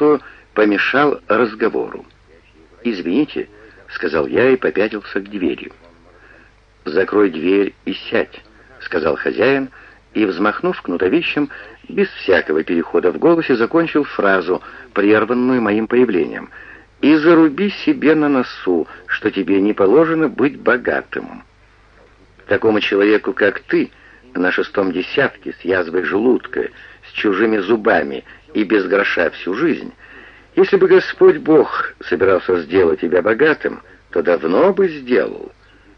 кто помешал разговору. «Извините», — сказал я и попятился к двери. «Закрой дверь и сядь», — сказал хозяин, и, взмахнув кнутовищем, без всякого перехода в голосе закончил фразу, прерванную моим появлением. «И заруби себе на носу, что тебе не положено быть богатым». Такому человеку, как ты, на шестом десятке, с язвой желудка, с чужими зубами и без гроша всю жизнь, если бы Господь Бог собирался сделать тебя богатым, то давно бы сделал.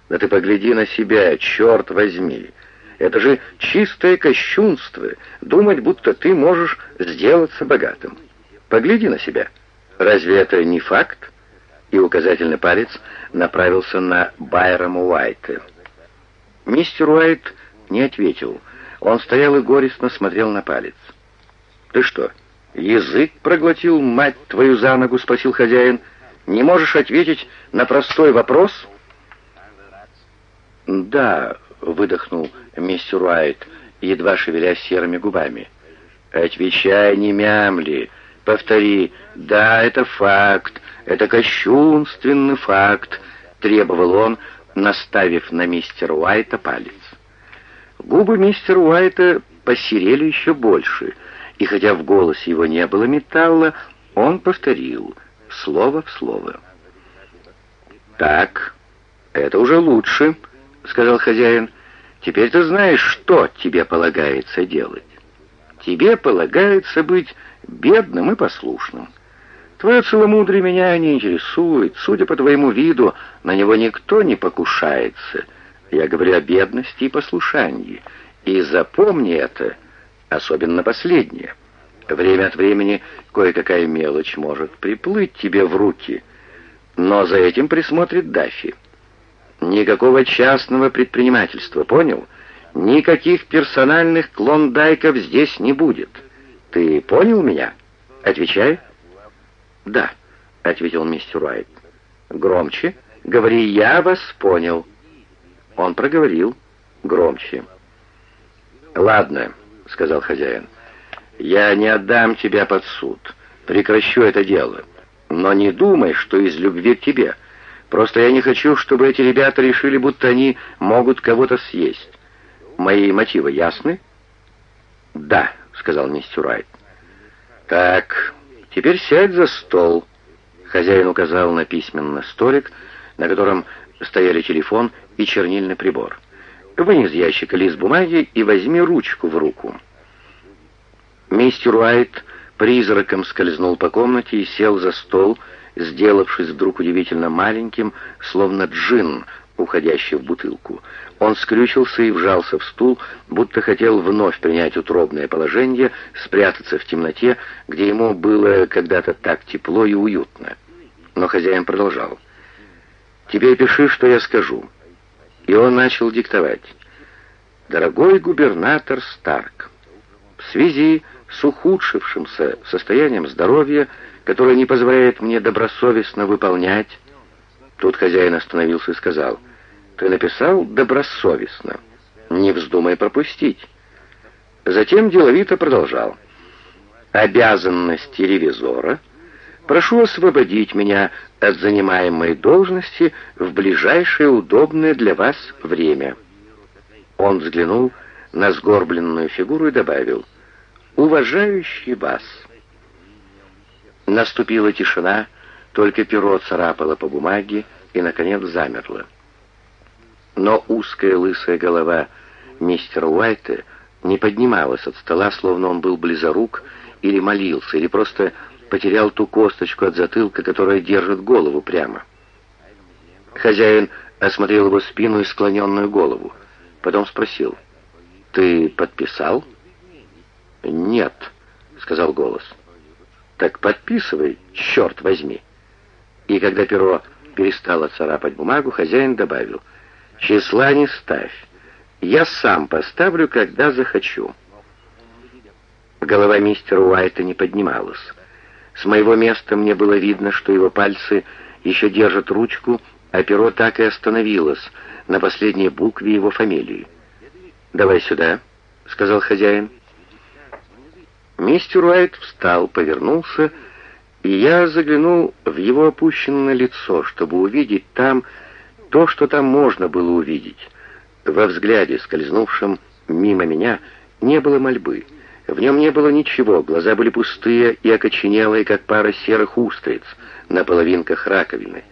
Да ты погляди на себя, черт возьми. Это же чистое кощунство, думать, будто ты можешь сделаться богатым. Погляди на себя. Разве это не факт? И указательный палец направился на Байрама Уайта. Мистер Уайт не ответил. Он стоял и горестно смотрел на палец. «Ты что, язык проглотил, мать твою за ногу?» — спросил хозяин. «Не можешь ответить на простой вопрос?» «Да», — выдохнул мистер Уайт, едва шевеля серыми губами. «Отвечай, не мямли. Повтори. Да, это факт. Это кощунственный факт», — требовал он, наставив на мистера Уайта палец. Губы мистера Уайта посерели еще больше, и хотя в голосе его не было металла, он повторил слово в слово. «Так, это уже лучше», — сказал хозяин. «Теперь ты знаешь, что тебе полагается делать. Тебе полагается быть бедным и послушным. Твое целомудрие меня не интересует. Судя по твоему виду, на него никто не покушается. Я говорю о бедности и послушании. И запомни это, особенно последнее. Время от времени кое-какая мелочь может приплыть тебе в руки, но за этим присмотрит Даффи. Никакого частного предпринимательства, понял? Никаких персональных клондайков здесь не будет. Ты понял меня? Отвечай. «Да», — ответил мистер Уайт. «Громче. Говори, я вас понял». Он проговорил громче. «Ладно», — сказал хозяин. «Я не отдам тебя под суд. Прекращу это дело. Но не думай, что из любви к тебе. Просто я не хочу, чтобы эти ребята решили, будто они могут кого-то съесть. Мои мотивы ясны?» «Да», — сказал мистер Уайт. «Так, «Теперь сядь за стол», — хозяин указал на письменный столик, на котором стояли телефон и чернильный прибор. «Вынь из ящика лист бумаги и возьми ручку в руку». Мистер Уайт призраком скользнул по комнате и сел за стол, сделавшись вдруг удивительно маленьким, словно джин, уходящий в бутылку. Он скрючился и вжался в стул, будто хотел вновь принять утробное положение, спрятаться в темноте, где ему было когда-то так тепло и уютно. Но хозяин продолжал. «Теперь пиши, что я скажу». И он начал диктовать. «Дорогой губернатор Старк, в связи с ухудшившимся состоянием здоровья, которое не позволяет мне добросовестно выполнять...» Тут хозяин остановился и сказал — ты написал добросовестно. Не вздумай пропустить. Затем деловито продолжал. Обязанности ревизора. Прошу освободить меня от занимаемой должности в ближайшее удобное для вас время. Он взглянул на сгорбленную фигуру и добавил «Уважающий вас». Наступила тишина, только перо царапало по бумаге и, наконец, замерло. Но узкая лысая голова мистера Уайта не поднималась от стола, словно он был близорук или молился, или просто потерял ту косточку от затылка, которая держит голову прямо. Хозяин осмотрел его спину и склоненную голову. Потом спросил, «Ты подписал?» «Нет», — сказал голос. «Так подписывай, черт возьми». И когда перо перестало царапать бумагу, хозяин добавил, Числа не ставь. Я сам поставлю, когда захочу. Голова мистера Уайта не поднималась. С моего места мне было видно, что его пальцы еще держат ручку, а перо так и остановилось на последней букве его фамилии. «Давай сюда», — сказал хозяин. Мистер Уайт встал, повернулся И я заглянул в его опущенное лицо, чтобы увидеть там то, что там можно было увидеть. Во взгляде, скользнувшем мимо меня, не было мольбы. В нем не было ничего, глаза были пустые и окоченелые, как пара серых устриц на половинках раковины.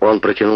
Он протянул